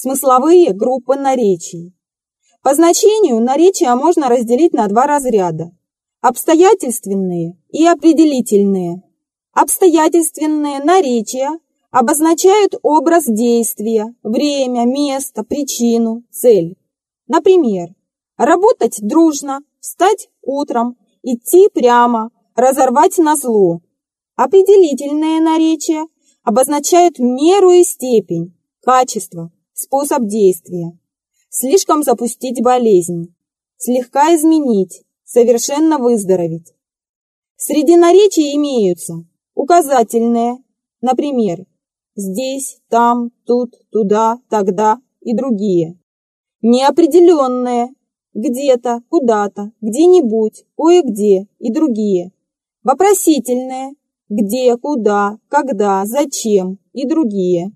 Смысловые группы наречий. По значению наречия можно разделить на два разряда – обстоятельственные и определительные. Обстоятельственные наречия обозначают образ действия, время, место, причину, цель. Например, работать дружно, встать утром, идти прямо, разорвать на зло. Определительные наречия обозначают меру и степень, качество, способ действия. Слишком запустить болезнь, слегка изменить, совершенно выздороветь. Среди наречий имеются указательные, например, здесь, там, тут, туда, тогда и другие. Неопределенные, где-то, куда-то, где-нибудь, кое-где и другие. Вопросительные, где, куда, когда, зачем и другие.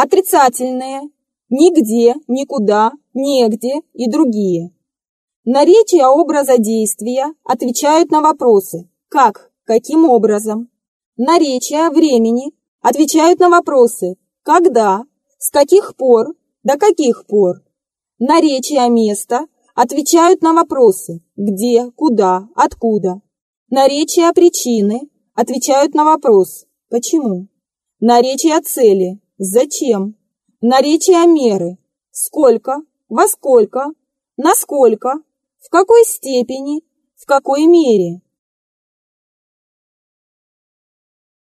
Отрицательные, нигде, никуда, негде и другие. Наречия образа действия отвечают на вопросы «как», «каким образом». Наречия времени отвечают на вопросы «когда», «с каких пор», «до каких пор». Наречия места отвечают на вопросы «где», «куда», «откуда». Наречия причины отвечают на вопрос «почему?». Наречия цели «зачем?». Наречия меры «сколько?», «во сколько?», «насколько?», «в какой степени?», «в какой мере?».